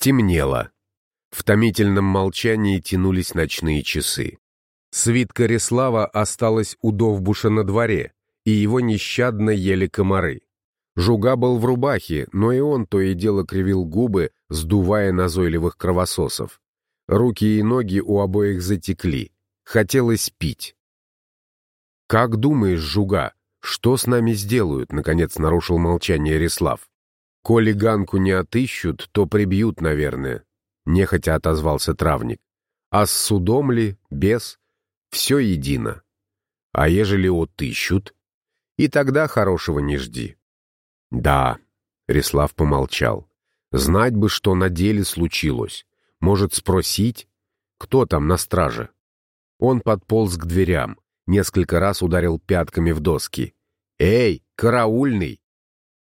Стемнело. В томительном молчании тянулись ночные часы. Свитка Реслава осталась у Довбуша на дворе, и его нещадно ели комары. Жуга был в рубахе, но и он то и дело кривил губы, сдувая назойливых кровососов. Руки и ноги у обоих затекли. Хотелось пить. «Как думаешь, Жуга, что с нами сделают?» — наконец нарушил молчание Реслав. «Коли Ганку не отыщут, то прибьют, наверное», — нехотя отозвался травник. «А с судом ли, без, все едино. А ежели отыщут, и тогда хорошего не жди». «Да», — Реслав помолчал, — «знать бы, что на деле случилось. Может, спросить, кто там на страже?» Он подполз к дверям, несколько раз ударил пятками в доски. «Эй, караульный!»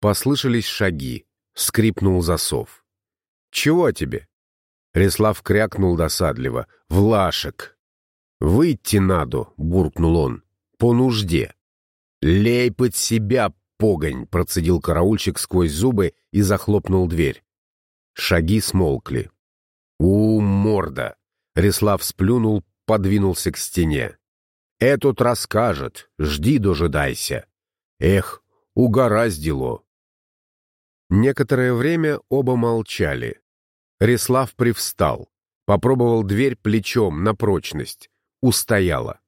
Послышались шаги, скрипнул засов. «Чего тебе?» Реслав крякнул досадливо. «Влашек!» «Выйти надо!» — буркнул он. «По нужде!» «Лей под себя, погонь!» — процедил караульщик сквозь зубы и захлопнул дверь. Шаги смолкли. «У, морда!» Реслав сплюнул, подвинулся к стене. «Этот расскажет, жди дожидайся!» «Эх, угораздило!» Некоторое время оба молчали. Реслав привстал, попробовал дверь плечом на прочность, устояла.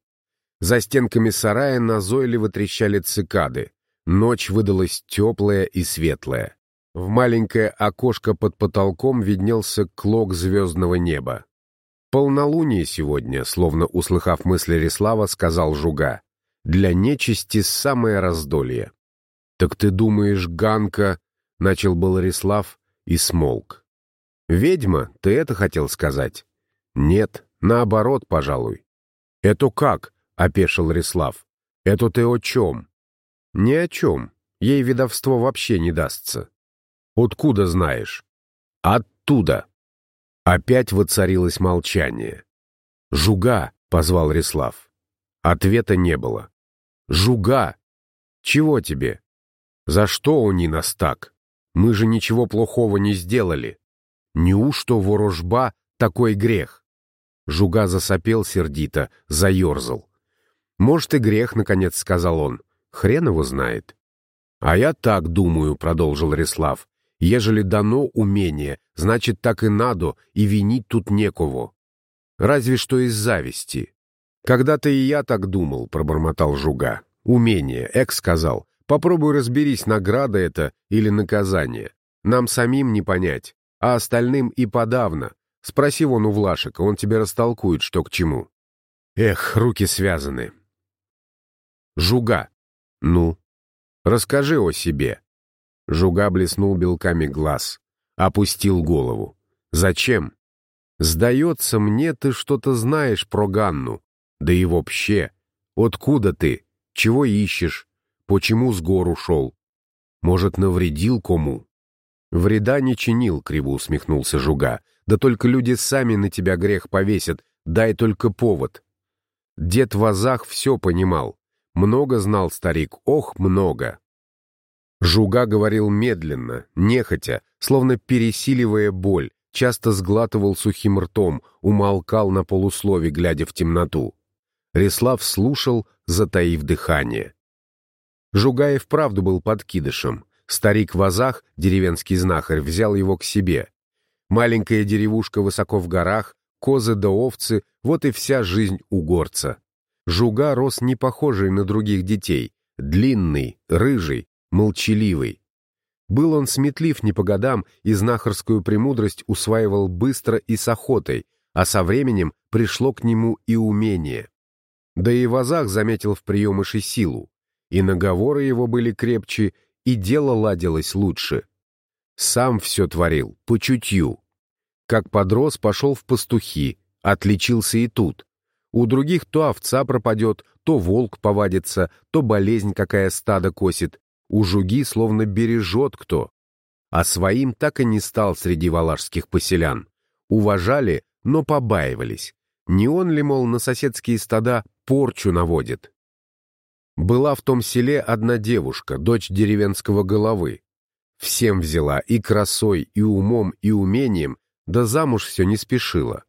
За стенками сарая назойливо трещали цикады. Ночь выдалась теплая и светлая. В маленькое окошко под потолком виднелся клок звездного неба. «Полнолуние сегодня», словно услыхав мысли Реслава, сказал Жуга. «Для нечисти самое раздолье». «Так ты думаешь, Ганка...» — начал был Реслав и смолк. «Ведьма, ты это хотел сказать?» «Нет, наоборот, пожалуй». «Это как?» — опешил Реслав. «Это ты о чем?» «Ни о чем. Ей ведовство вообще не дастся». «Откуда знаешь?» «Оттуда». Опять воцарилось молчание. «Жуга!» — позвал Реслав. Ответа не было. «Жуга! Чего тебе? За что они нас так? Мы же ничего плохого не сделали. Неужто ворожба — такой грех?» Жуга засопел сердито, заерзал. «Может, и грех, — наконец сказал он. Хрен его знает». «А я так думаю», — продолжил Реслав. Ежели дано умение, значит, так и надо, и винить тут некого. Разве что из зависти. Когда-то и я так думал, пробормотал Жуга. Умение, Эк сказал. Попробуй разберись, награда это или наказание. Нам самим не понять, а остальным и подавно. Спроси вон у Влашика, он тебе растолкует, что к чему. Эх, руки связаны. Жуга. Ну, расскажи о себе. Жуга блеснул белками глаз. Опустил голову. «Зачем?» «Сдается мне, ты что-то знаешь про Ганну. Да и вообще. Откуда ты? Чего ищешь? Почему с гор ушел? Может, навредил кому?» «Вреда не чинил», — криво усмехнулся Жуга. «Да только люди сами на тебя грех повесят. Дай только повод». Дед в азах все понимал. Много знал старик, ох, много. Жуга говорил медленно, нехотя, словно пересиливая боль, часто сглатывал сухим ртом, умолкал на полуслове, глядя в темноту. Реслав слушал, затаив дыхание. Жуга и вправду был подкидышем. Старик в азах, деревенский знахарь, взял его к себе. Маленькая деревушка высоко в горах, козы да овцы — вот и вся жизнь у горца. Жуга рос не похожий на других детей, длинный, рыжий, молчаливый. Был он сметлив не по годам и знахарскую премудрость усваивал быстро и с охотой, а со временем пришло к нему и умение. Да и в азах заметил в приемыше силу, и наговоры его были крепче, и дело ладилось лучше. Сам все творил, по чутью. Как подрос, пошел в пастухи, отличился и тут. У других то овца пропадет, то волк повадится, то болезнь какая стадо косит, у Жуги словно бережет кто. А своим так и не стал среди валашских поселян. Уважали, но побаивались. Не он ли, мол, на соседские стада порчу наводит? Была в том селе одна девушка, дочь деревенского головы. Всем взяла и красой, и умом, и умением, да замуж все не спешила.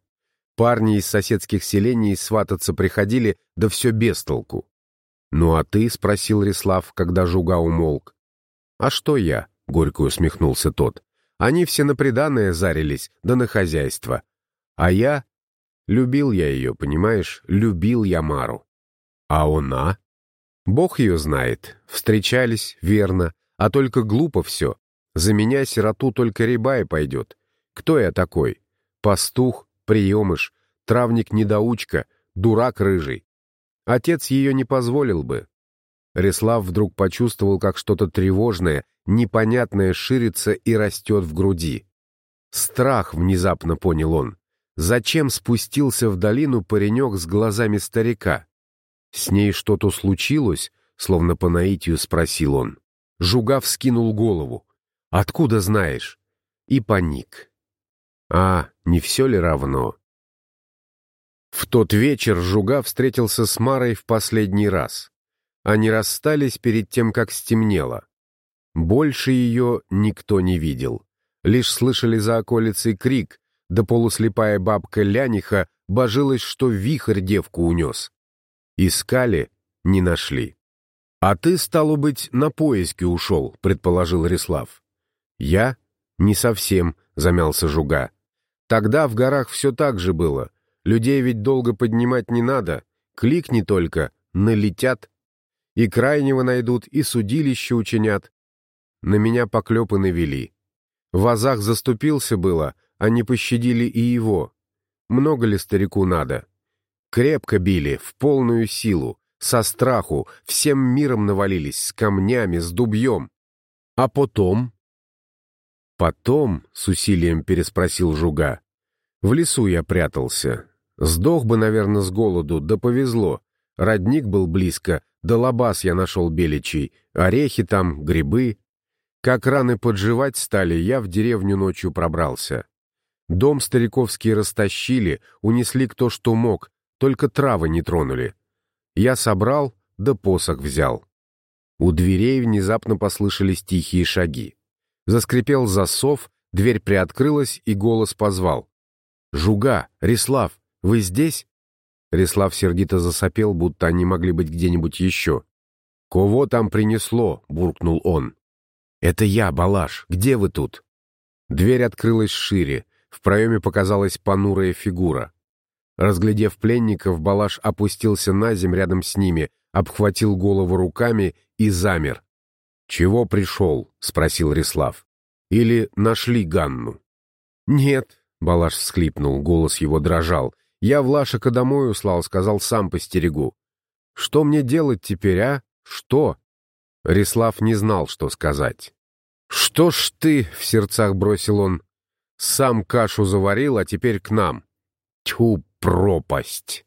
Парни из соседских селений свататься приходили, да все без толку. «Ну а ты?» — спросил Рислав, когда жуга умолк. «А что я?» — горько усмехнулся тот. «Они все на приданное зарились, да на хозяйство. А я... Любил я ее, понимаешь? Любил я Мару. А она? Бог ее знает. Встречались, верно. А только глупо все. За меня сироту только Рябай пойдет. Кто я такой? Пастух, приемыш, травник-недоучка, дурак рыжий. Отец ее не позволил бы. Реслав вдруг почувствовал, как что-то тревожное, непонятное ширится и растет в груди. Страх, внезапно понял он. Зачем спустился в долину паренек с глазами старика? С ней что-то случилось? Словно по наитию спросил он. Жугав скинул голову. «Откуда знаешь?» И паник. «А, не все ли равно?» В тот вечер Жуга встретился с Марой в последний раз. Они расстались перед тем, как стемнело. Больше ее никто не видел. Лишь слышали за околицей крик, да полуслепая бабка Ляниха божилась, что вихрь девку унес. Искали, не нашли. «А ты, стало быть, на поиски ушел», — предположил Рислав. «Я? Не совсем», — замялся Жуга. «Тогда в горах все так же было. Людей ведь долго поднимать не надо. Кликни только, налетят. И крайнего найдут, и судилище учинят. На меня поклепы навели. В вазах заступился было, а не пощадили и его. Много ли старику надо? Крепко били, в полную силу, со страху, всем миром навалились, с камнями, с дубьем. А потом? Потом, с усилием переспросил Жуга, в лесу я прятался. Сдох бы, наверное, с голоду, да повезло. Родник был близко, да лабаз я нашел беличий, орехи там, грибы. Как раны подживать стали, я в деревню ночью пробрался. Дом стариковский растащили, унесли кто что мог, только травы не тронули. Я собрал, да посох взял. У дверей внезапно послышались тихие шаги. Заскрипел засов, дверь приоткрылась, и голос позвал. «Жуга! Рислав! Вы здесь?» Рислав сердито засопел, будто они могли быть где-нибудь еще. «Кого там принесло?» — буркнул он. «Это я, Балаш. Где вы тут?» Дверь открылась шире. В проеме показалась понурая фигура. Разглядев пленников, Балаш опустился на земь рядом с ними, обхватил голову руками и замер. «Чего пришел?» — спросил Рислав. «Или нашли Ганну?» «Нет», — Балаш всхлипнул, голос его дрожал. «Я Влашика домой услал, сказал, сам постерегу». «Что мне делать теперь, а? Что?» Рислав не знал, что сказать. «Что ж ты?» — в сердцах бросил он. «Сам кашу заварил, а теперь к нам». Тьфу, пропасть.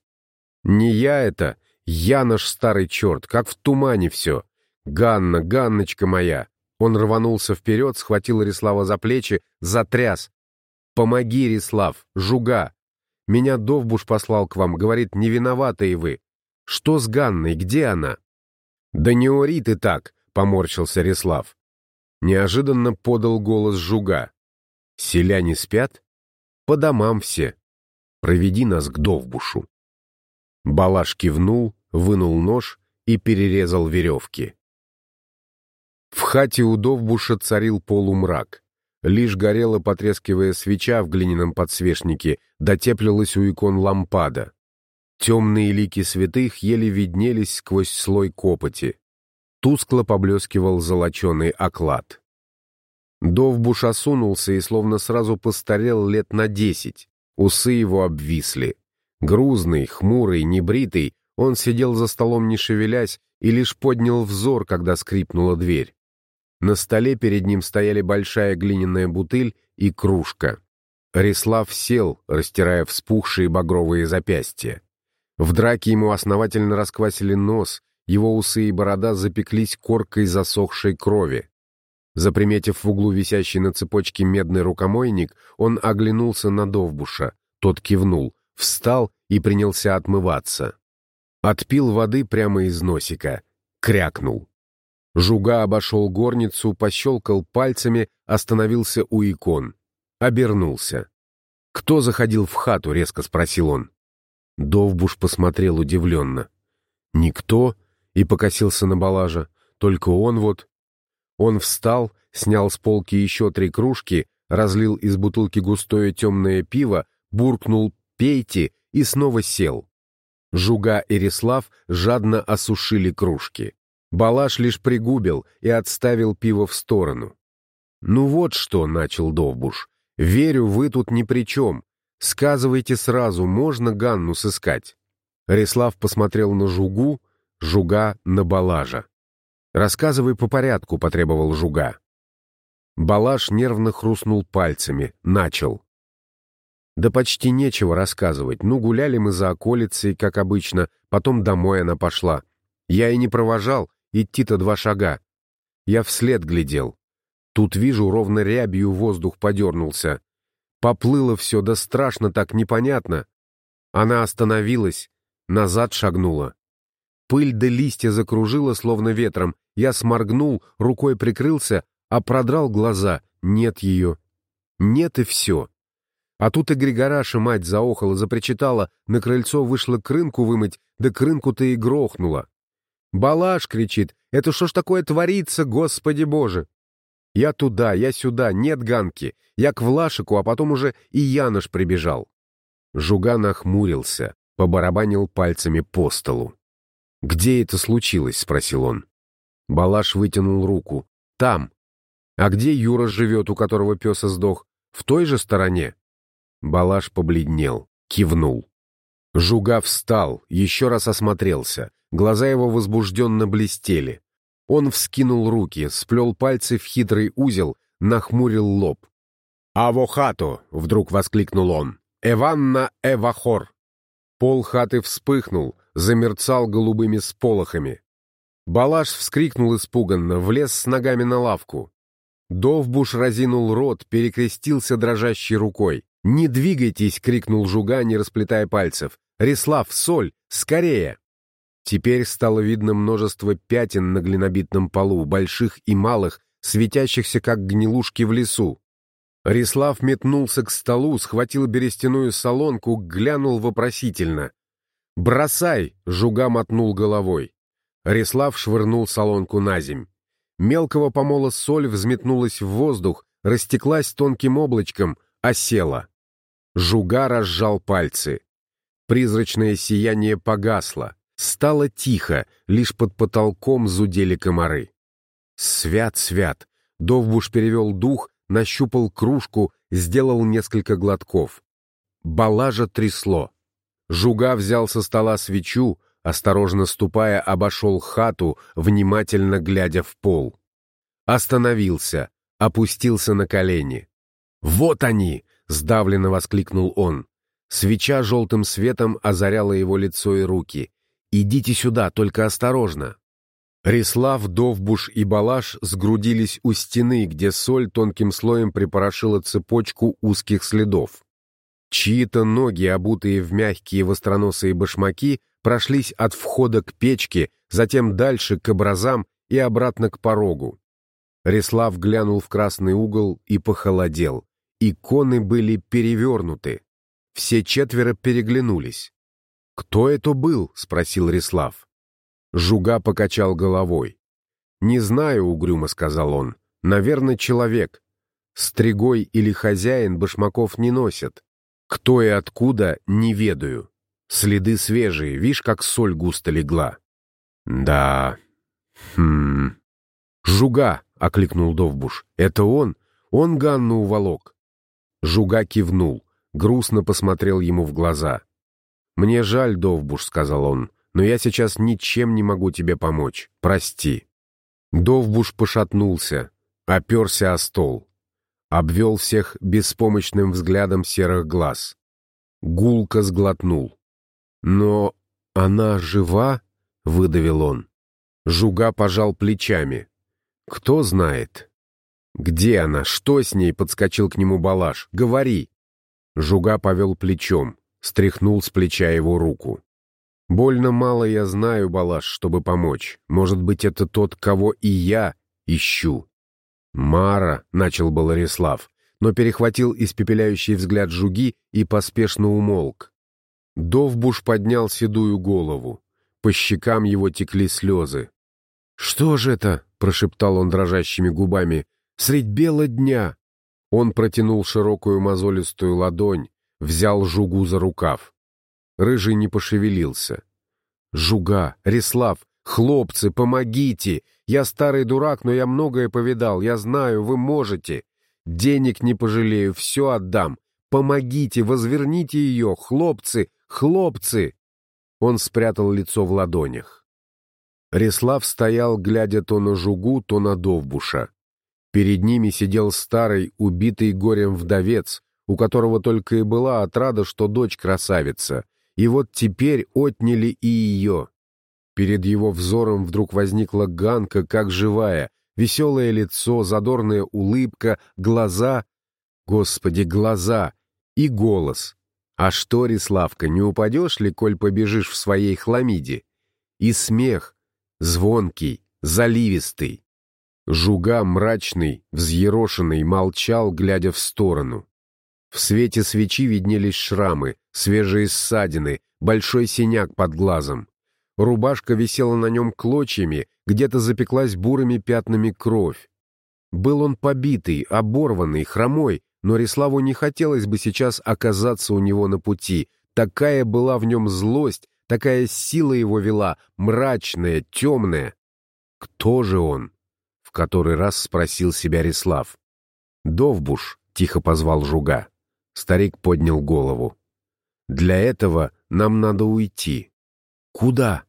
Не я это, я наш старый черт, как в тумане все. Ганна, Ганночка моя. Он рванулся вперед, схватил Рислава за плечи, затряс. «Помоги, Рислав, жуга! Меня Довбуш послал к вам, говорит, не виноваты вы. Что с Ганной, где она?» «Да не ори ты так!» — поморщился Рислав. Неожиданно подал голос жуга. «Селяне спят? По домам все. Проведи нас к Довбушу». Балаш кивнул, вынул нож и перерезал веревки. В хате у Довбуша царил полумрак. Лишь горела, потрескивая свеча в глиняном подсвечнике, дотеплилась у икон лампада. Темные лики святых еле виднелись сквозь слой копоти. Тускло поблескивал золоченый оклад. Довбуш осунулся и словно сразу постарел лет на десять. Усы его обвисли. Грузный, хмурый, небритый, он сидел за столом не шевелясь и лишь поднял взор, когда скрипнула дверь. На столе перед ним стояли большая глиняная бутыль и кружка. Рислав сел, растирая вспухшие багровые запястья. В драке ему основательно расквасили нос, его усы и борода запеклись коркой засохшей крови. Заприметив в углу висящий на цепочке медный рукомойник, он оглянулся на Довбуша. Тот кивнул, встал и принялся отмываться. Отпил воды прямо из носика. Крякнул. Жуга обошел горницу, пощелкал пальцами, остановился у икон. Обернулся. «Кто заходил в хату?» — резко спросил он. Довбуш посмотрел удивленно. «Никто?» — и покосился на Балажа. «Только он вот...» Он встал, снял с полки еще три кружки, разлил из бутылки густое темное пиво, буркнул «пейте» и снова сел. Жуга и Рислав жадно осушили кружки. Балаш лишь пригубил и отставил пиво в сторону. «Ну вот что», — начал Довбуш, — «верю, вы тут ни при чем. Сказывайте сразу, можно Ганну сыскать». Рислав посмотрел на Жугу, Жуга — на Балажа. «Рассказывай по порядку», — потребовал Жуга. Балаш нервно хрустнул пальцами, начал. Да почти нечего рассказывать. Ну, гуляли мы за околицей, как обычно, потом домой она пошла. Я и не провожал, идти-то два шага. Я вслед глядел. Тут вижу, ровно рябью воздух подернулся. Поплыло все, да страшно так, непонятно. Она остановилась, назад шагнула. Пыль да листья закружила, словно ветром. Я сморгнул, рукой прикрылся, а продрал глаза. Нет ее. Нет и все. А тут и Григораша мать заохала, запричитала, на крыльцо вышла к рынку вымыть, да к рынку-то и грохнула. «Балаш!» — кричит. «Это что ж такое творится, Господи Боже!» Я туда, я сюда, нет Ганки. Я к Влашику, а потом уже и Янош прибежал. Жуга нахмурился, побарабанил пальцами по столу. «Где это случилось?» — спросил он. Балаш вытянул руку. «Там». «А где Юра живет, у которого пес сдох? В той же стороне?» Балаш побледнел, кивнул. Жуга встал, еще раз осмотрелся. Глаза его возбужденно блестели. Он вскинул руки, сплел пальцы в хитрый узел, нахмурил лоб. «Авохато!» — вдруг воскликнул он. «Эванна Эвахор!» Пол хаты вспыхнул, замерцал голубыми сполохами. Балаш вскрикнул испуганно, влез с ногами на лавку. Довбуш разинул рот, перекрестился дрожащей рукой. «Не двигайтесь!» — крикнул Жуга, не расплетая пальцев. «Рислав, соль! Скорее!» Теперь стало видно множество пятен на глинобитном полу, больших и малых, светящихся, как гнилушки в лесу. Рислав метнулся к столу, схватил берестяную солонку, глянул вопросительно. «Бросай!» — Жуга мотнул головой. Рислав швырнул солонку на земь. Мелкого помола соль взметнулась в воздух, растеклась тонким облачком, осела. Жуга разжал пальцы. Призрачное сияние погасло. Стало тихо, лишь под потолком зудели комары. «Свят, свят!» Довбуш перевел дух, нащупал кружку, сделал несколько глотков. Балажа трясло. Жуга взял со стола свечу, осторожно ступая, обошел хату, внимательно глядя в пол. Остановился, опустился на колени. «Вот они!» — сдавленно воскликнул он. Свеча желтым светом озаряла его лицо и руки. «Идите сюда, только осторожно!» Рислав, Довбуш и Балаш сгрудились у стены, где соль тонким слоем припорошила цепочку узких следов. Чьи-то ноги, обутые в мягкие востроносые башмаки, прошлись от входа к печке, затем дальше к образам и обратно к порогу. Рислав глянул в красный угол и похолодел. Иконы были перевернуты. Все четверо переглянулись. «Кто это был?» — спросил Рислав. Жуга покачал головой. «Не знаю», — угрюмо сказал он. «Наверное, человек. Стригой или хозяин башмаков не носят. Кто и откуда, не ведаю. Следы свежие, видишь, как соль густо легла». «Да... Хм...» «Жуга!» — окликнул Довбуш. «Это он? Он Ганну уволок?» Жуга кивнул, грустно посмотрел ему в глаза. «Мне жаль, Довбуш», — сказал он, — «но я сейчас ничем не могу тебе помочь. Прости». Довбуш пошатнулся, оперся о стол, обвел всех беспомощным взглядом серых глаз. Гулко сглотнул. «Но она жива?» — выдавил он. Жуга пожал плечами. «Кто знает?» «Где она? Что с ней?» — подскочил к нему Балаш. «Говори!» Жуга повел плечом, стряхнул с плеча его руку. «Больно мало я знаю, Балаш, чтобы помочь. Может быть, это тот, кого и я ищу». «Мара», — начал был Борислав, но перехватил испепеляющий взгляд жуги и поспешно умолк. Довбуш поднял седую голову. По щекам его текли слезы. «Что же это?» — прошептал он дрожащими губами. «Средь бела дня!» Он протянул широкую мозолистую ладонь, взял жугу за рукав. Рыжий не пошевелился. «Жуга! Реслав! Хлопцы, помогите! Я старый дурак, но я многое повидал. Я знаю, вы можете. Денег не пожалею, все отдам. Помогите, возверните ее, хлопцы, хлопцы!» Он спрятал лицо в ладонях. Реслав стоял, глядя то на Жугу, то на Довбуша. Перед ними сидел старый, убитый горем вдовец, у которого только и была отрада, что дочь красавица. И вот теперь отняли и ее. Перед его взором вдруг возникла Ганка, как живая, веселое лицо, задорная улыбка, глаза... Господи, глаза! И голос. А что, Риславка, не упадешь ли, коль побежишь в своей хламиде? И смех, звонкий, заливистый. Жуга мрачный, взъерошенный, молчал, глядя в сторону. В свете свечи виднелись шрамы, свежие ссадины, большой синяк под глазом. Рубашка висела на нем клочьями, где-то запеклась бурыми пятнами кровь. Был он побитый, оборванный, хромой, но Риславу не хотелось бы сейчас оказаться у него на пути. Такая была в нем злость, такая сила его вела, мрачная, темная. «Кто же он?» — в который раз спросил себя Рислав. «Довбуш», — тихо позвал Жуга. Старик поднял голову. «Для этого нам надо уйти». «Куда?»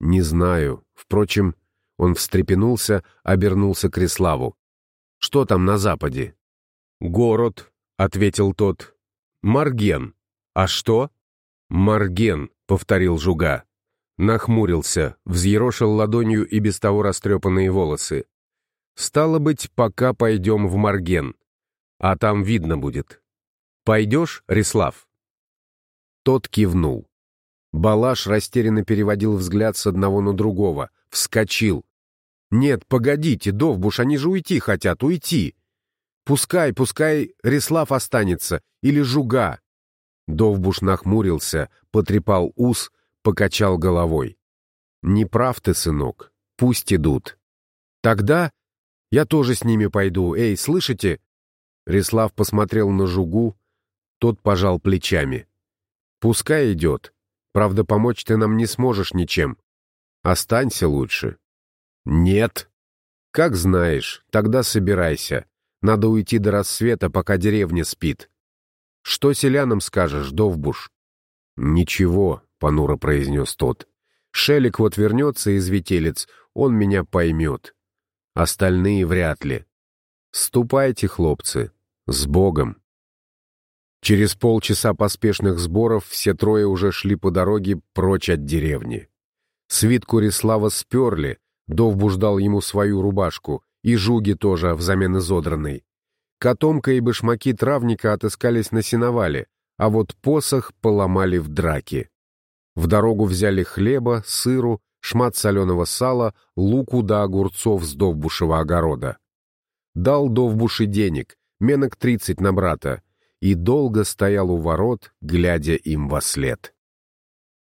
«Не знаю. Впрочем...» Он встрепенулся, обернулся к Реславу. «Что там на западе?» «Город», — ответил тот. «Марген. А что?» «Марген», — повторил Жуга. Нахмурился, взъерошил ладонью и без того растрепанные волосы. «Стало быть, пока пойдем в Марген. А там видно будет. Пойдешь, Реслав?» Тот кивнул. Балаш растерянно переводил взгляд с одного на другого. Вскочил. «Нет, погодите, Довбуш, они же уйти хотят, уйти! Пускай, пускай Реслав останется, или Жуга!» Довбуш нахмурился, потрепал ус, покачал головой. «Не прав ты, сынок, пусть идут. Тогда я тоже с ними пойду, эй, слышите?» Реслав посмотрел на Жугу, тот пожал плечами. «Пускай идет. Правда, помочь ты нам не сможешь ничем. Останься лучше». «Нет». «Как знаешь, тогда собирайся. Надо уйти до рассвета, пока деревня спит». «Что селянам скажешь, Довбуш?» «Ничего», — понуро произнес тот. «Шелик вот вернется из ветелец, он меня поймет. Остальные вряд ли. Ступайте, хлопцы, с Богом». Через полчаса поспешных сборов все трое уже шли по дороге прочь от деревни. Свитку Рислава сперли, Довбуш дал ему свою рубашку, и жуги тоже взамен изодранной. Котомка и башмаки травника отыскались на сеновале, а вот посох поломали в драке. В дорогу взяли хлеба, сыру, шмат соленого сала, луку да огурцов с Довбушева огорода. Дал Довбуши денег, менок тридцать на брата, и долго стоял у ворот, глядя им во след.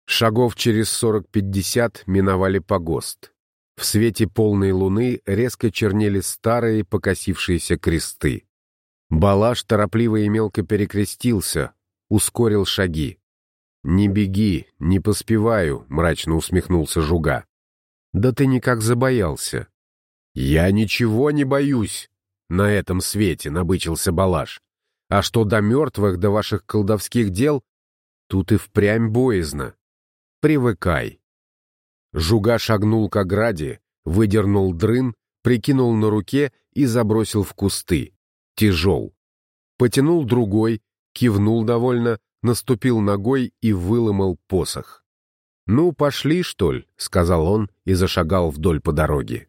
Шагов через сорок-пятьдесят миновали погост. В свете полной луны резко чернели старые покосившиеся кресты. Балаш торопливо и мелко перекрестился, ускорил шаги. «Не беги, не поспеваю», — мрачно усмехнулся Жуга. «Да ты никак забоялся». «Я ничего не боюсь!» На этом свете набычился Балаш. А что до мертвых, до ваших колдовских дел, тут и впрямь боязно. Привыкай. Жуга шагнул к ограде, выдернул дрын, прикинул на руке и забросил в кусты. Тяжел. Потянул другой, кивнул довольно, наступил ногой и выломал посох. «Ну, пошли, что ли?» — сказал он и зашагал вдоль по дороге.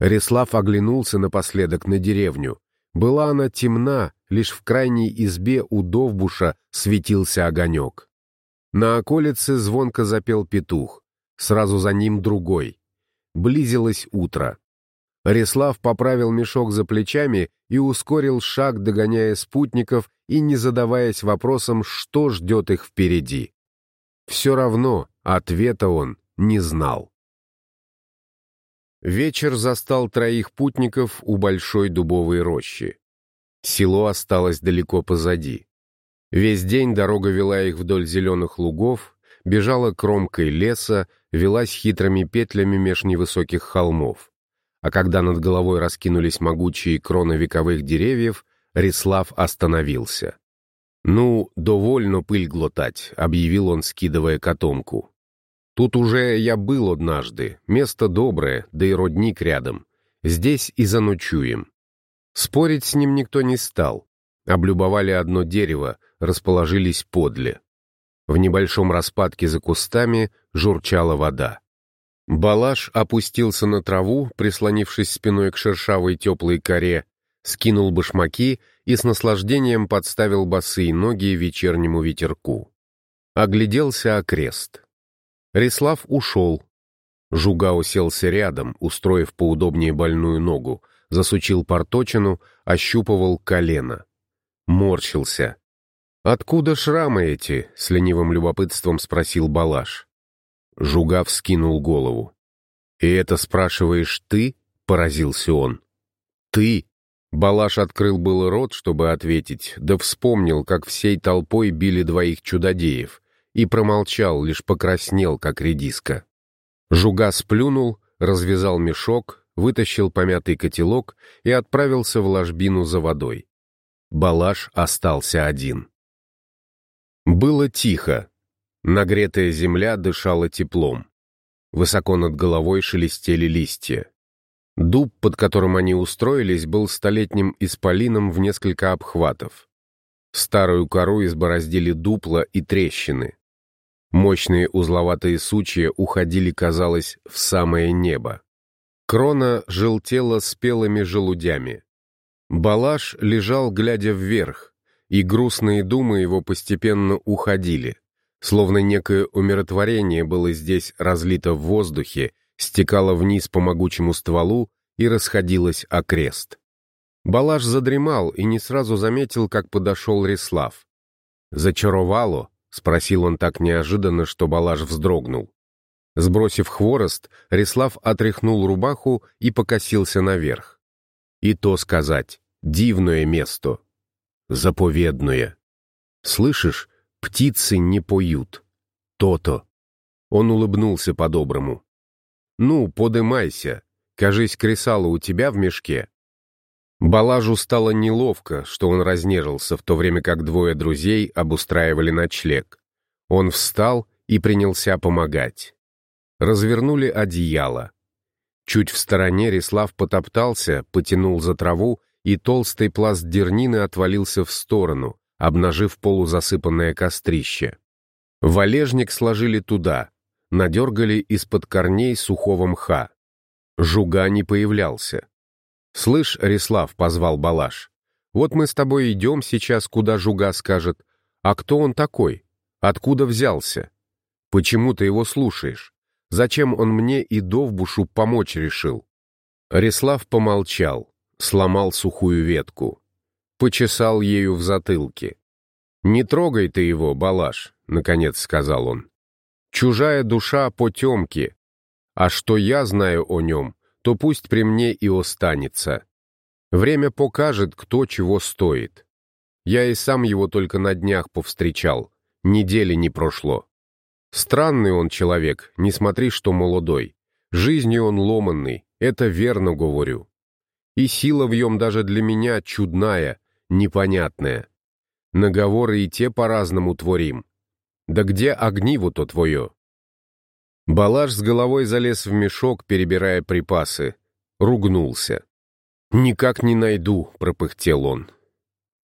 Реслав оглянулся напоследок на деревню. Была она темна, лишь в крайней избе у Довбуша светился огонек. На околице звонко запел петух, сразу за ним другой. Близилось утро. Арислав поправил мешок за плечами и ускорил шаг, догоняя спутников и не задаваясь вопросом, что ждет их впереди. Все равно ответа он не знал. Вечер застал троих путников у большой дубовой рощи. Село осталось далеко позади. Весь день дорога вела их вдоль зеленых лугов, бежала кромкой леса, велась хитрыми петлями меж невысоких холмов а когда над головой раскинулись могучие кроны вековых деревьев, Рислав остановился. «Ну, довольно пыль глотать», — объявил он, скидывая котомку. «Тут уже я был однажды, место доброе, да и родник рядом. Здесь и заночуем». Спорить с ним никто не стал. Облюбовали одно дерево, расположились подле. В небольшом распадке за кустами журчала вода. Балаш опустился на траву, прислонившись спиной к шершавой теплой коре, скинул башмаки и с наслаждением подставил босые ноги вечернему ветерку. Огляделся окрест. Рислав ушел. Жуга уселся рядом, устроив поудобнее больную ногу, засучил порточину, ощупывал колено. Морщился. «Откуда шрамы эти?» — с ленивым любопытством спросил Балаш. Жугав скинул голову. «И это спрашиваешь ты?» — поразился он. «Ты?» Балаш открыл был рот, чтобы ответить, да вспомнил, как всей толпой били двоих чудодеев, и промолчал, лишь покраснел, как редиска. Жуга сплюнул, развязал мешок, вытащил помятый котелок и отправился в ложбину за водой. Балаш остался один. Было тихо, Нагретая земля дышала теплом. Высоко над головой шелестели листья. Дуб, под которым они устроились, был столетним исполином в несколько обхватов. Старую кору избороздили дупла и трещины. Мощные узловатые сучья уходили, казалось, в самое небо. Крона желтела спелыми желудями. Балаш лежал, глядя вверх, и грустные думы его постепенно уходили. Словно некое умиротворение было здесь разлито в воздухе, стекало вниз по могучему стволу и расходилось окрест. Балаш задремал и не сразу заметил, как подошел Рислав. «Зачаровало?» — спросил он так неожиданно, что Балаш вздрогнул. Сбросив хворост, Рислав отряхнул рубаху и покосился наверх. И то сказать, дивное место, заповедное. Слышишь, Птицы не поют. То-то. Он улыбнулся по-доброму. «Ну, подымайся. Кажись, кресало у тебя в мешке». Балажу стало неловко, что он разнежился, в то время как двое друзей обустраивали ночлег. Он встал и принялся помогать. Развернули одеяло. Чуть в стороне Рислав потоптался, потянул за траву, и толстый пласт дернины отвалился в сторону, обнажив полузасыпанное кострище. Валежник сложили туда, надергали из-под корней сухого мха. Жуга не появлялся. «Слышь, Рислав», — позвал Балаш, — «вот мы с тобой идем сейчас, куда Жуга скажет. А кто он такой? Откуда взялся? Почему ты его слушаешь? Зачем он мне и Довбушу помочь решил?» Рислав помолчал, сломал сухую ветку почесал ею в затылке. «Не трогай ты его, Балаш», — наконец сказал он. «Чужая душа потемки, а что я знаю о нем, то пусть при мне и останется. Время покажет, кто чего стоит. Я и сам его только на днях повстречал, недели не прошло. Странный он человек, не смотри, что молодой. Жизнью он ломанный, это верно говорю. И сила в нем даже для меня чудная, непонятное. Наговоры и те по-разному творим. Да где огниво-то твое? Балаш с головой залез в мешок, перебирая припасы. Ругнулся. «Никак не найду», — пропыхтел он.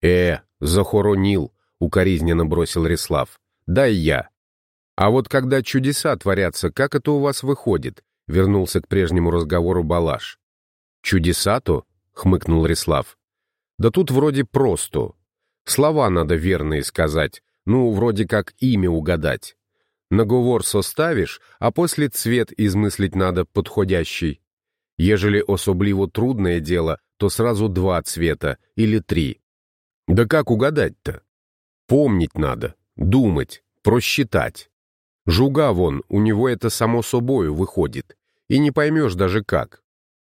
«Э, захоронил», — укоризненно бросил Рислав. «Дай я». «А вот когда чудеса творятся, как это у вас выходит?» — вернулся к прежнему разговору Балаш. «Чудеса-то?» — хмыкнул Рислав. Да тут вроде просто. Слова надо верные сказать, ну, вроде как имя угадать. Наговор составишь, а после цвет измыслить надо подходящий. Ежели особливо трудное дело, то сразу два цвета или три. Да как угадать-то? Помнить надо, думать, просчитать. Жуга вон, у него это само собою выходит, и не поймешь даже как.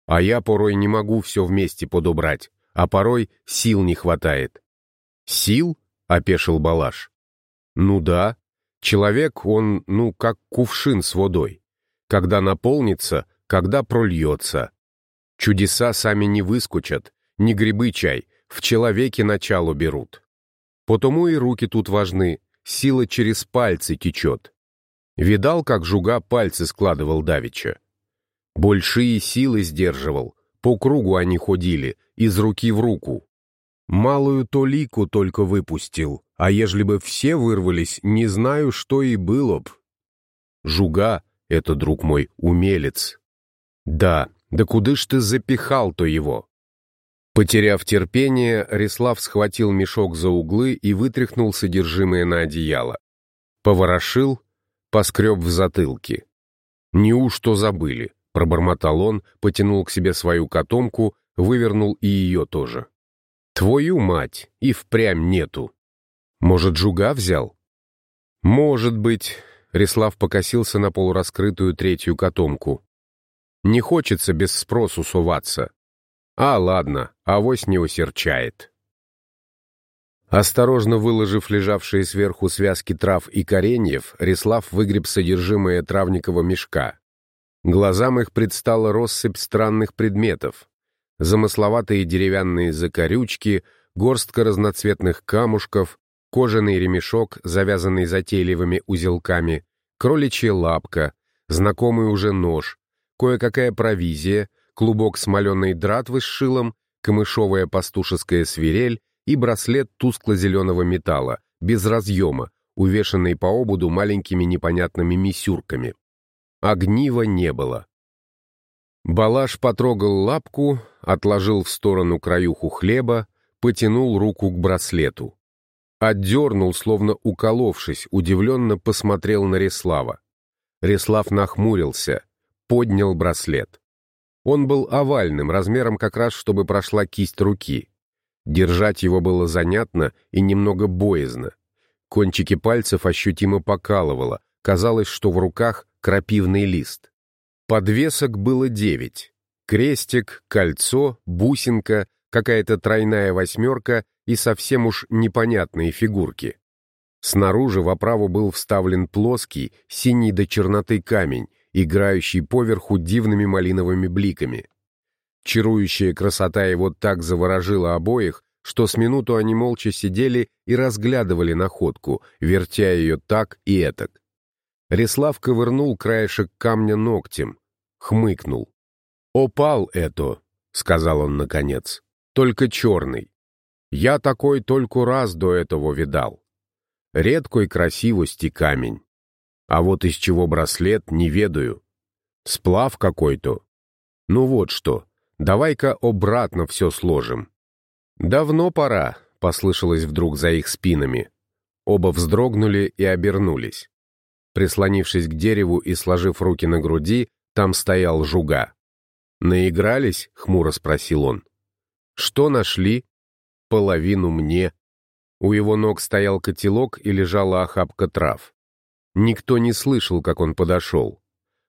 А я порой не могу все вместе подобрать, а порой сил не хватает. «Сил?» — опешил Балаш. «Ну да. Человек, он, ну, как кувшин с водой. Когда наполнится, когда прольется. Чудеса сами не выскочат, не грибы чай, в человеке начало берут. Потому и руки тут важны, сила через пальцы течет. Видал, как жуга пальцы складывал давеча? Большие силы сдерживал, по кругу они ходили, из руки в руку. Малую толику только выпустил, а ежели бы все вырвались, не знаю, что и было б. Жуга — это, друг мой, умелец. Да, да куда ж ты запихал-то его? Потеряв терпение, Рислав схватил мешок за углы и вытряхнул содержимое на одеяло. Поворошил, поскреб в затылке. «Неужто забыли?» — пробормотал он, потянул к себе свою котомку, вывернул и ее тоже. «Твою мать! И впрямь нету!» «Может, жуга взял?» «Может быть», — Рислав покосился на полураскрытую третью котомку. «Не хочется без спросу суваться. А, ладно, авось не усерчает». Осторожно выложив лежавшие сверху связки трав и кореньев, Рислав выгреб содержимое травникового мешка. Глазам их предстала россыпь странных предметов. Замысловатые деревянные закорючки, горстка разноцветных камушков, кожаный ремешок, завязанный затейливыми узелками, кроличья лапка, знакомый уже нож, кое-какая провизия, клубок смоленной дратвы с шилом, камышовая пастушеская свирель и браслет тускло-зеленого металла, без разъема, увешанный по обуду маленькими непонятными мисюрками. Огнива не было. Балаш потрогал лапку, отложил в сторону краюху хлеба, потянул руку к браслету. Отдернул, словно уколовшись, удивленно посмотрел на Реслава. Реслав нахмурился, поднял браслет. Он был овальным, размером как раз, чтобы прошла кисть руки. Держать его было занятно и немного боязно. Кончики пальцев ощутимо покалывало, казалось, что в руках крапивный лист. Подвесок было девять. Крестик, кольцо, бусинка, какая-то тройная восьмерка и совсем уж непонятные фигурки. Снаружи в оправу был вставлен плоский, синий до черноты камень, играющий поверху дивными малиновыми бликами. Чарующая красота его так заворожила обоих, что с минуту они молча сидели и разглядывали находку, вертя ее так и этак. Реслав ковырнул краешек камня ногтем, хмыкнул. «Опал это», — сказал он наконец, — «только черный. Я такой только раз до этого видал. Редкой красивости камень. А вот из чего браслет, не ведаю. Сплав какой-то. Ну вот что, Давай-ка обратно все сложим». «Давно пора», — послышалось вдруг за их спинами. Оба вздрогнули и обернулись. Прислонившись к дереву и сложив руки на груди, там стоял жуга. «Наигрались?» — хмуро спросил он. «Что нашли?» «Половину мне». У его ног стоял котелок и лежала охапка трав. Никто не слышал, как он подошел.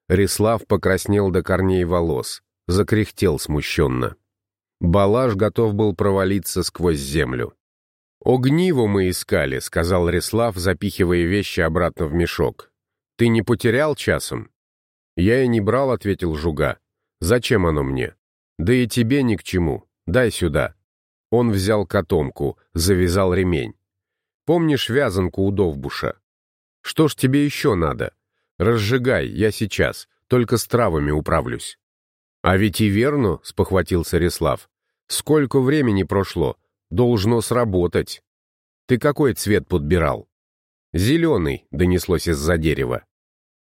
Рислав покраснел до корней волос закряхтел смущенно. Балаш готов был провалиться сквозь землю. «Огниво мы искали», — сказал Реслав, запихивая вещи обратно в мешок. «Ты не потерял часом?» «Я и не брал», — ответил Жуга. «Зачем оно мне?» «Да и тебе ни к чему. Дай сюда». Он взял котомку, завязал ремень. «Помнишь вязанку у Довбуша?» «Что ж тебе еще надо? Разжигай, я сейчас, только с травами управлюсь». «А ведь и верно», — спохватился Реслав. «Сколько времени прошло? Должно сработать. Ты какой цвет подбирал?» «Зеленый», — донеслось из-за дерева.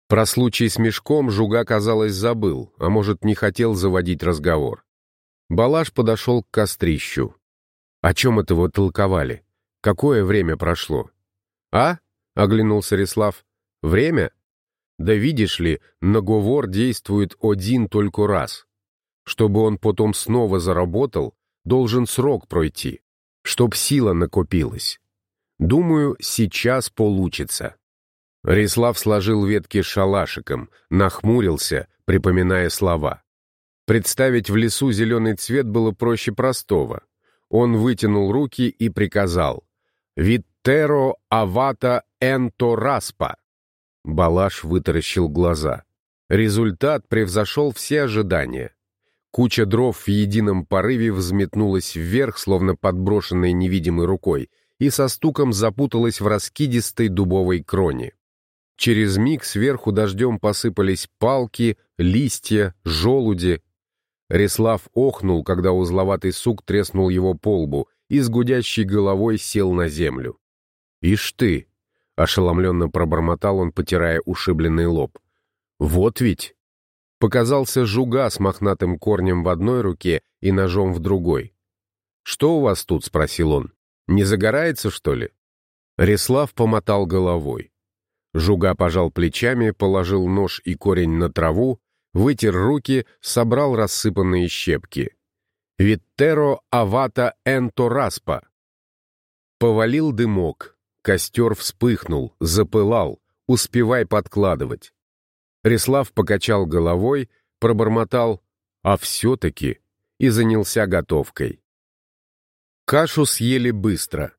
Про случай с мешком Жуга, казалось, забыл, а может, не хотел заводить разговор. Балаш подошел к кострищу. «О чем это вы толковали? Какое время прошло?» «А?» — оглянулся Реслав. «Время? Да видишь ли, наговор действует один только раз. Чтобы он потом снова заработал, должен срок пройти, чтоб сила накопилась. Думаю, сейчас получится. Рислав сложил ветки шалашиком, нахмурился, припоминая слова. Представить в лесу зеленый цвет было проще простого. Он вытянул руки и приказал «Виттеро авата энто распа». Балаш вытаращил глаза. Результат превзошел все ожидания. Куча дров в едином порыве взметнулась вверх, словно подброшенной невидимой рукой, и со стуком запуталась в раскидистой дубовой кроне. Через миг сверху дождем посыпались палки, листья, желуди. Реслав охнул, когда узловатый сук треснул его по лбу и с гудящей головой сел на землю. «Ишь ты!» — ошеломленно пробормотал он, потирая ушибленный лоб. «Вот ведь!» Показался жуга с мохнатым корнем в одной руке и ножом в другой. «Что у вас тут?» — спросил он. «Не загорается, что ли?» Реслав помотал головой. Жуга пожал плечами, положил нож и корень на траву, вытер руки, собрал рассыпанные щепки. «Виттеро авата энто распа». Повалил дымок, костер вспыхнул, запылал, успевай подкладывать. Реслав покачал головой, пробормотал «а все-таки» и занялся готовкой. Кашу съели быстро.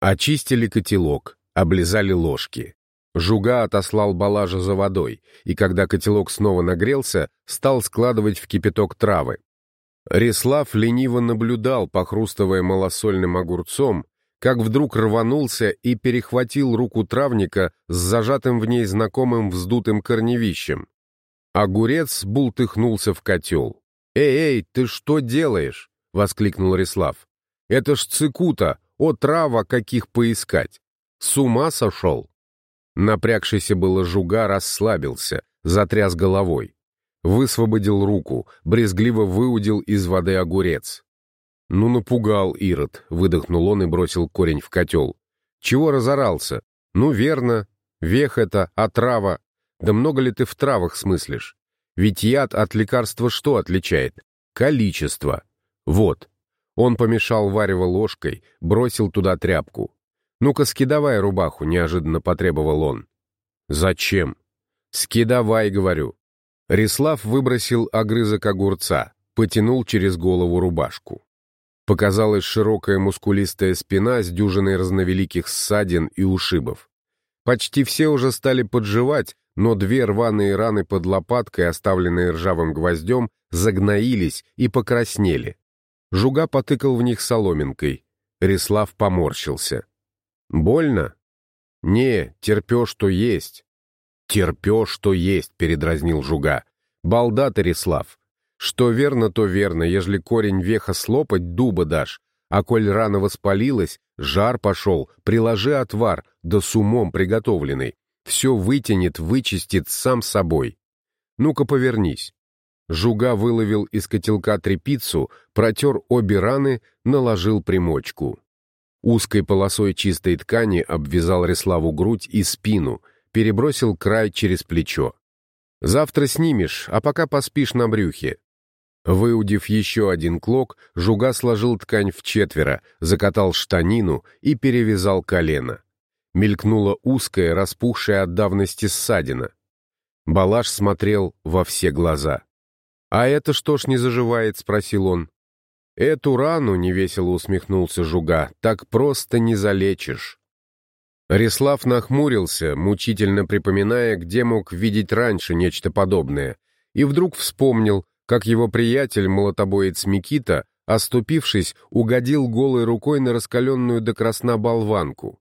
Очистили котелок, облизали ложки. Жуга отослал Балажа за водой, и когда котелок снова нагрелся, стал складывать в кипяток травы. Реслав лениво наблюдал, похрустывая малосольным огурцом, как вдруг рванулся и перехватил руку травника с зажатым в ней знакомым вздутым корневищем. Огурец бултыхнулся в котел. «Эй, эй, ты что делаешь?» — воскликнул Реслав. «Это ж цикута, о трава каких поискать! С ума сошел!» Напрягшийся было жуга расслабился, затряс головой. Высвободил руку, брезгливо выудил из воды огурец. «Ну, напугал Ирод», — выдохнул он и бросил корень в котел. «Чего разорался? Ну, верно. Вех это, отрава. Да много ли ты в травах смыслишь? Ведь яд от лекарства что отличает? Количество. Вот». Он помешал варево ложкой, бросил туда тряпку. «Ну-ка, скидавай рубаху», — неожиданно потребовал он. «Зачем?» «Скидавай», — говорю. Рислав выбросил огрызок огурца, потянул через голову рубашку. Показалась широкая мускулистая спина с дюжиной разновеликих ссадин и ушибов. Почти все уже стали подживать, но две рваные раны под лопаткой, оставленные ржавым гвоздем, загноились и покраснели. Жуга потыкал в них соломинкой. Рислав поморщился. Больно? Не, терпешь, что есть. Терпешь, что есть, передразнил Жуга. Балда, Тарислав. Что верно, то верно, ежели корень веха слопать, дуба дашь. А коль рано воспалилась, жар пошел, приложи отвар, да с умом приготовленный. Все вытянет, вычистит сам собой. Ну-ка повернись. Жуга выловил из котелка трепицу, протер обе раны, наложил примочку. Узкой полосой чистой ткани обвязал Реславу грудь и спину, перебросил край через плечо. «Завтра снимешь, а пока поспишь на брюхе». Выудив еще один клок, Жуга сложил ткань в четверо, закатал штанину и перевязал колено. Мелькнула узкая, распухшая от давности ссадина. Балаш смотрел во все глаза. «А это что ж не заживает?» — спросил он. «Эту рану, — невесело усмехнулся Жуга, — так просто не залечишь». Рислав нахмурился, мучительно припоминая, где мог видеть раньше нечто подобное, и вдруг вспомнил, как его приятель, молотобоец Микита, оступившись, угодил голой рукой на раскаленную до красна болванку.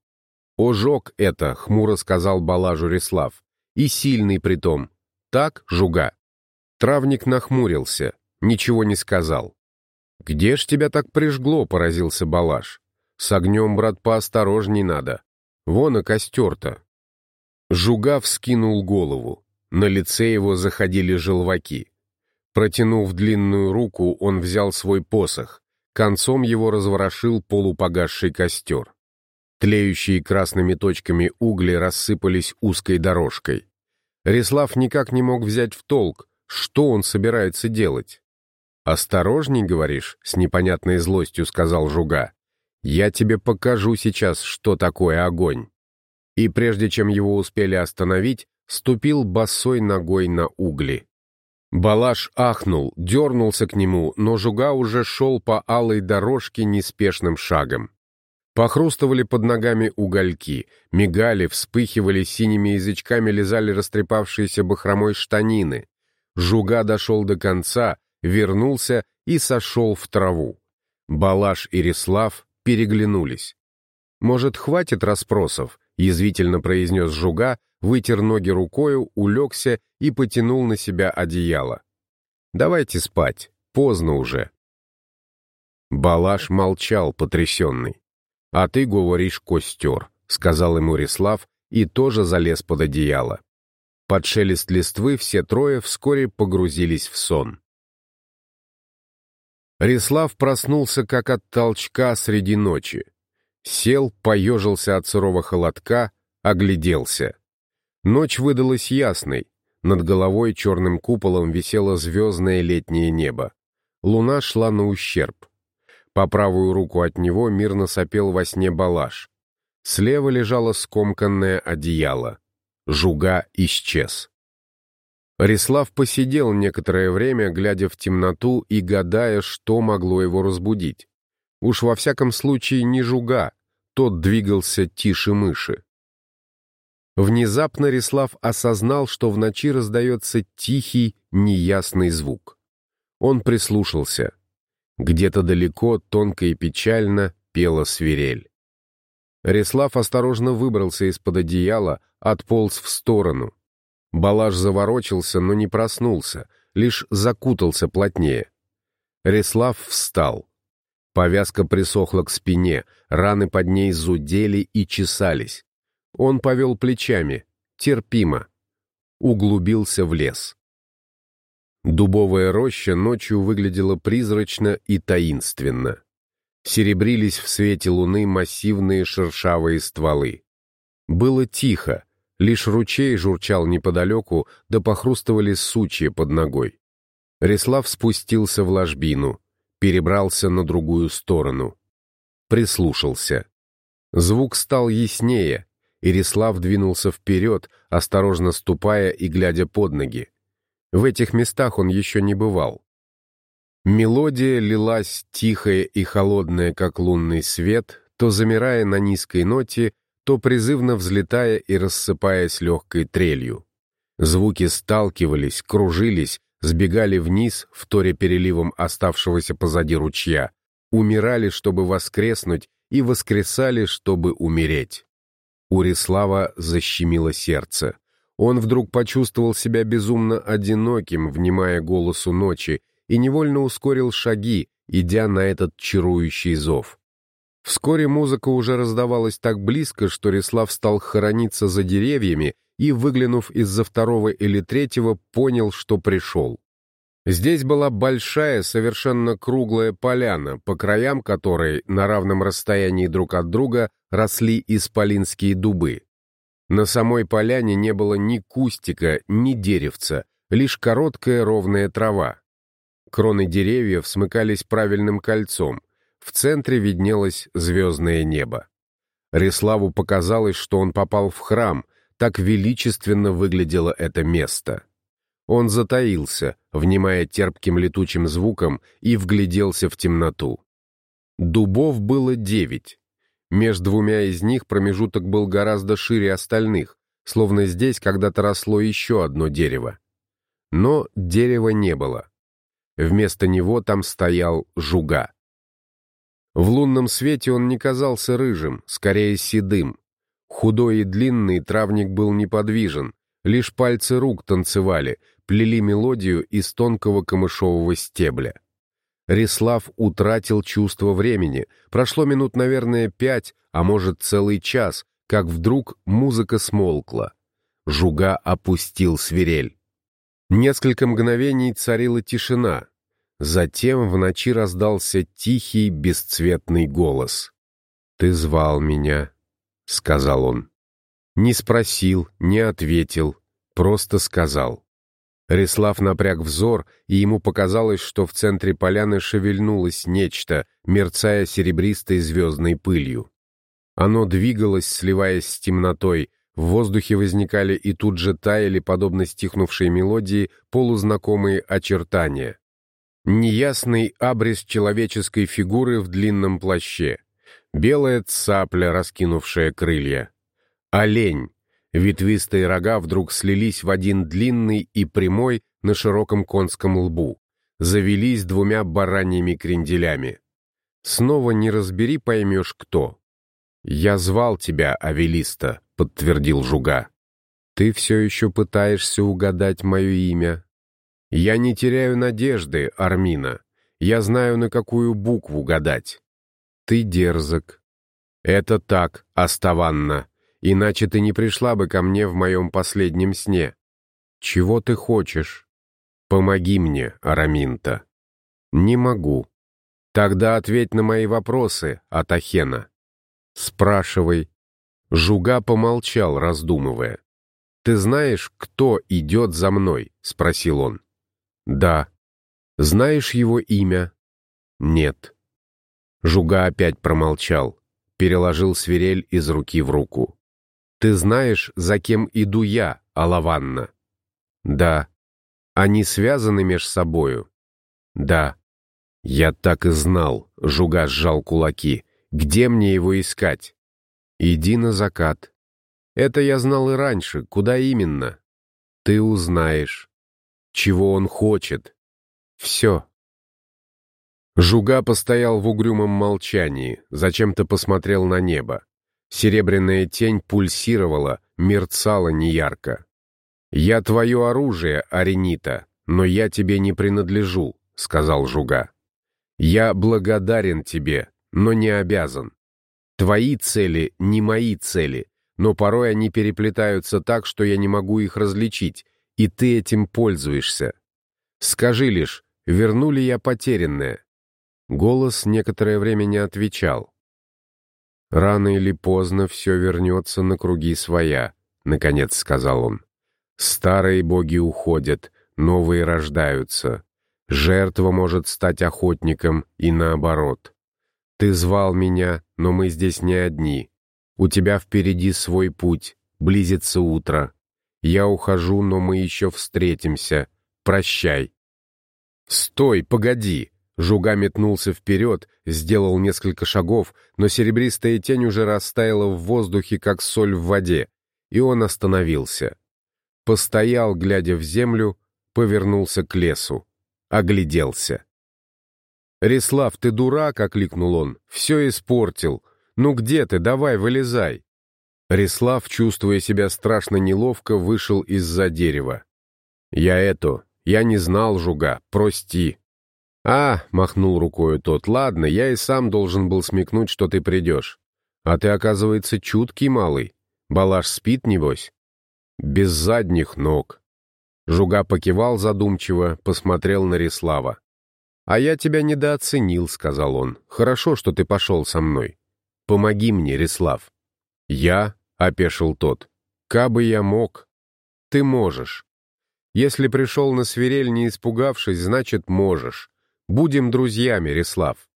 «Ожог это», — хмуро сказал Балажу Рислав, — «и сильный притом. Так, Жуга?» Травник нахмурился, ничего не сказал. «Где ж тебя так прижгло?» — поразился Балаш. «С огнем, брат, поосторожней надо. Вон и костер-то». Жугав скинул голову. На лице его заходили желваки. Протянув длинную руку, он взял свой посох. Концом его разворошил полупогасший костер. Тлеющие красными точками угли рассыпались узкой дорожкой. Реслав никак не мог взять в толк, что он собирается делать. «Осторожней, говоришь?» — с непонятной злостью сказал Жуга. «Я тебе покажу сейчас, что такое огонь». И прежде чем его успели остановить, ступил босой ногой на угли. Балаш ахнул, дернулся к нему, но Жуга уже шел по алой дорожке неспешным шагом. Похрустывали под ногами угольки, мигали, вспыхивали синими язычками, лизали растрепавшиеся бахромой штанины. Жуга дошел до конца, вернулся и сошел в траву. Балаш и Рислав переглянулись. «Может, хватит расспросов?» — язвительно произнес Жуга, вытер ноги рукою, улегся и потянул на себя одеяло. «Давайте спать, поздно уже». Балаш молчал, потрясенный. «А ты говоришь костер», — сказал ему Рислав и тоже залез под одеяло. Под шелест листвы все трое вскоре погрузились в сон. Рислав проснулся как от толчка среди ночи. Сел, поежился от сырого холодка, огляделся. Ночь выдалась ясной. Над головой черным куполом висело звездное летнее небо. Луна шла на ущерб. По правую руку от него мирно сопел во сне балаш. Слева лежало скомканное одеяло. Жуга исчез. Рислав посидел некоторое время, глядя в темноту и гадая, что могло его разбудить. Уж во всяком случае не жуга, тот двигался тише мыши. Внезапно Рислав осознал, что в ночи раздается тихий, неясный звук. Он прислушался. Где-то далеко, тонко и печально, пела свирель. Рислав осторожно выбрался из-под одеяла, отполз в сторону. Балаш заворочился, но не проснулся, лишь закутался плотнее. Рислав встал. Повязка присохла к спине, раны под ней зудели и чесались. Он повел плечами, терпимо. Углубился в лес. Дубовая роща ночью выглядела призрачно и таинственно. Серебрились в свете луны массивные шершавые стволы. Было тихо, лишь ручей журчал неподалеку, да похрустывали сучья под ногой. Реслав спустился в ложбину, перебрался на другую сторону. Прислушался. Звук стал яснее, Ирислав двинулся вперед, осторожно ступая и глядя под ноги. В этих местах он еще не бывал. Мелодия лилась тихая и холодная, как лунный свет, то замирая на низкой ноте, то призывно взлетая и рассыпаясь легкой трелью. Звуки сталкивались, кружились, сбегали вниз, вторя переливом оставшегося позади ручья, умирали, чтобы воскреснуть, и воскресали, чтобы умереть. У Рислава защемило сердце. Он вдруг почувствовал себя безумно одиноким, внимая голосу ночи, и невольно ускорил шаги, идя на этот чарующий зов. Вскоре музыка уже раздавалась так близко, что Рислав стал хорониться за деревьями и, выглянув из-за второго или третьего, понял, что пришел. Здесь была большая, совершенно круглая поляна, по краям которой, на равном расстоянии друг от друга, росли исполинские дубы. На самой поляне не было ни кустика, ни деревца, лишь короткая ровная трава. Кроны деревьев смыкались правильным кольцом, в центре виднелось звездное небо. Реславу показалось, что он попал в храм, так величественно выглядело это место. Он затаился, внимая терпким летучим звуком, и вгляделся в темноту. Дубов было девять. Между двумя из них промежуток был гораздо шире остальных, словно здесь когда-то росло еще одно дерево. Но дерева не было. Вместо него там стоял жуга. В лунном свете он не казался рыжим, скорее седым. Худой и длинный травник был неподвижен, лишь пальцы рук танцевали, плели мелодию из тонкого камышового стебля. Рислав утратил чувство времени. Прошло минут, наверное, пять, а может, целый час, как вдруг музыка смолкла. Жуга опустил свирель. Несколько мгновений царила тишина. Затем в ночи раздался тихий, бесцветный голос. «Ты звал меня», — сказал он. Не спросил, не ответил, просто сказал. Рислав напряг взор, и ему показалось, что в центре поляны шевельнулось нечто, мерцая серебристой звездной пылью. Оно двигалось, сливаясь с темнотой, в воздухе возникали и тут же таяли, подобно стихнувшей мелодии, полузнакомые очертания. Неясный абрис человеческой фигуры в длинном плаще. Белая цапля, раскинувшая крылья. Олень. Ветвистые рога вдруг слились в один длинный и прямой на широком конском лбу. Завелись двумя бараньими кренделями. Снова не разбери, поймешь, кто. «Я звал тебя, Авелиста», — подтвердил Жуга. «Ты все еще пытаешься угадать мое имя?» «Я не теряю надежды, Армина. Я знаю, на какую букву гадать». «Ты дерзок». «Это так, Аставанна. Иначе ты не пришла бы ко мне в моем последнем сне. Чего ты хочешь?» «Помоги мне, Араминта». «Не могу». «Тогда ответь на мои вопросы, Атахена». «Спрашивай». Жуга помолчал, раздумывая. «Ты знаешь, кто идет за мной?» — спросил он. «Да». «Знаешь его имя?» «Нет». Жуга опять промолчал, переложил свирель из руки в руку. «Ты знаешь, за кем иду я, Алаванна?» «Да». «Они связаны меж собою?» «Да». «Я так и знал», — Жуга сжал кулаки. Где мне его искать? Иди на закат. Это я знал и раньше. Куда именно? Ты узнаешь. Чего он хочет. Все. Жуга постоял в угрюмом молчании, зачем-то посмотрел на небо. Серебряная тень пульсировала, мерцала неярко. «Я твое оружие, Аренита, но я тебе не принадлежу», — сказал Жуга. «Я благодарен тебе, но не обязан. Твои цели не мои цели, но порой они переплетаются так, что я не могу их различить, и ты этим пользуешься. Скажи лишь, верну ли я потерянное?» Голос некоторое время не отвечал. «Рано или поздно все вернется на круги своя», — наконец сказал он. «Старые боги уходят, новые рождаются. Жертва может стать охотником и наоборот. Ты звал меня, но мы здесь не одни. У тебя впереди свой путь, близится утро. Я ухожу, но мы еще встретимся. Прощай. Стой, погоди. Жуга метнулся вперед, сделал несколько шагов, но серебристая тень уже растаяла в воздухе, как соль в воде, и он остановился. Постоял, глядя в землю, повернулся к лесу, огляделся. «Рислав, ты дурак!» — окликнул он. «Все испортил. Ну где ты? Давай, вылезай!» Рислав, чувствуя себя страшно неловко, вышел из-за дерева. «Я это... Я не знал, Жуга. Прости». «А!» — махнул рукою тот. «Ладно, я и сам должен был смекнуть, что ты придешь. А ты, оказывается, чуткий малый. Балаш спит, небось?» «Без задних ног». Жуга покивал задумчиво, посмотрел на Рислава. «А я тебя недооценил», — сказал он. «Хорошо, что ты пошел со мной. Помоги мне, Рислав». «Я?» — опешил тот. «Кабы я мог». «Ты можешь. Если пришел на свирель, не испугавшись, значит, можешь. Будем друзьями, Рислав».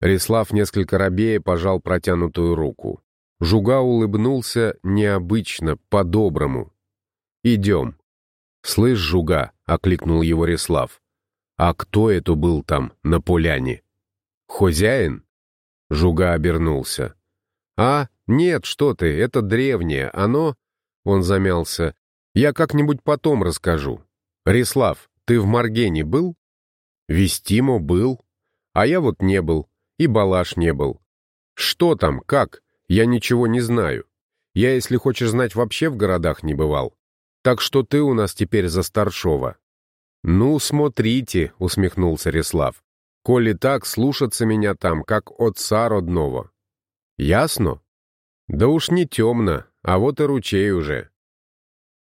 Рислав несколько робея пожал протянутую руку. Жуга улыбнулся необычно, по-доброму. «Идем». «Слышь, Жуга», — окликнул его Рислав, а кто это был там, на поляне? Хозяин? Жуга обернулся. А, нет, что ты, это древнее, оно... Он замялся. Я как-нибудь потом расскажу. Рислав, ты в Маргене был? Вестимо был. А я вот не был. И Балаш не был. Что там, как? Я ничего не знаю. Я, если хочешь знать, вообще в городах не бывал. Так что ты у нас теперь за старшова. «Ну, смотрите», — усмехнулся Реслав. «Коли так, слушаться меня там, как отца родного». «Ясно?» «Да уж не темно, а вот и ручей уже».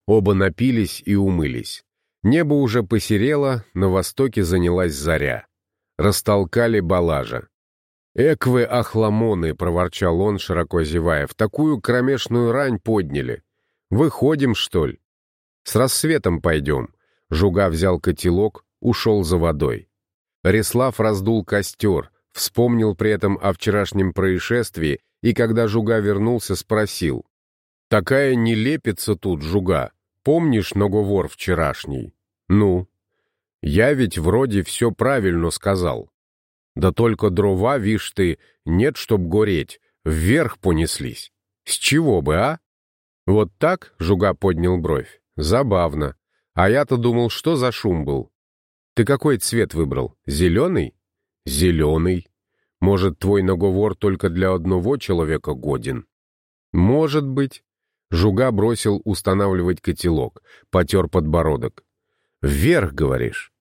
Оба напились и умылись. Небо уже посерело, на востоке занялась заря. Растолкали балажа. «Эквы ахламоны», — проворчал он, широко зевая, — «в такую кромешную рань подняли. Выходим, что ли? С рассветом пойдем. Жуга взял котелок, ушел за водой. Реслав раздул костер, вспомнил при этом о вчерашнем происшествии и, когда Жуга вернулся, спросил. «Такая нелепица тут, Жуга. Помнишь наговор вчерашний?» «Ну?» «Я ведь вроде все правильно сказал. Да только дрова, вишь ты, нет, чтоб гореть, вверх понеслись. С чего бы, а?» «Вот так?» — Жуга поднял бровь. «Забавно. А я-то думал, что за шум был. Ты какой цвет выбрал? Зеленый? Зеленый. Может, твой наговор только для одного человека годен? Может быть. Жуга бросил устанавливать котелок, потер подбородок. «Вверх, говоришь?»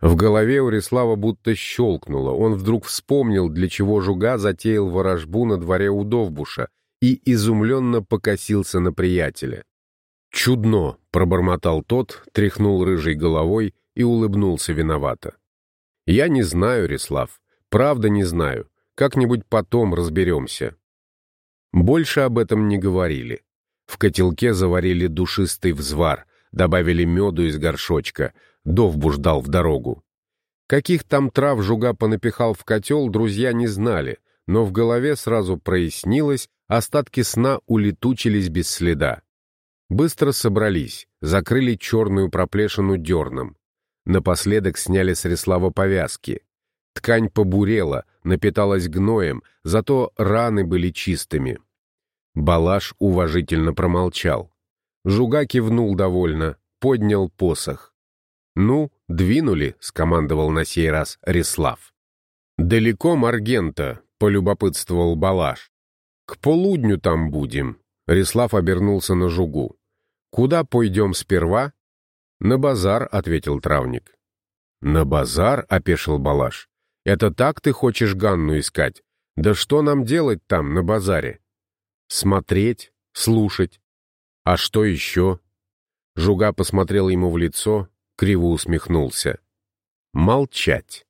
В голове у Рислава будто щелкнуло. Он вдруг вспомнил, для чего Жуга затеял ворожбу на дворе у Довбуша и изумленно покосился на приятеля. «Чудно!» — пробормотал тот, тряхнул рыжей головой и улыбнулся виновато. «Я не знаю, Рислав, правда не знаю. Как-нибудь потом разберемся». Больше об этом не говорили. В котелке заварили душистый взвар, добавили меду из горшочка, Довбуш дал в дорогу. Каких там трав жуга понапихал в котел, друзья не знали, но в голове сразу прояснилось, остатки сна улетучились без следа. Быстро собрались, закрыли черную проплешину дерном. Напоследок сняли с Реслава повязки. Ткань побурела, напиталась гноем, зато раны были чистыми. Балаш уважительно промолчал. Жуга кивнул довольно, поднял посох. «Ну, двинули», — скомандовал на сей раз Реслав. «Далеко Маргента», — полюбопытствовал Балаш. «К полудню там будем», — Реслав обернулся на Жугу. «Куда пойдем сперва?» «На базар», — ответил травник. «На базар?» — опешил Балаш. «Это так ты хочешь Ганну искать? Да что нам делать там, на базаре?» «Смотреть, слушать. А что еще?» Жуга посмотрел ему в лицо, криво усмехнулся. «Молчать».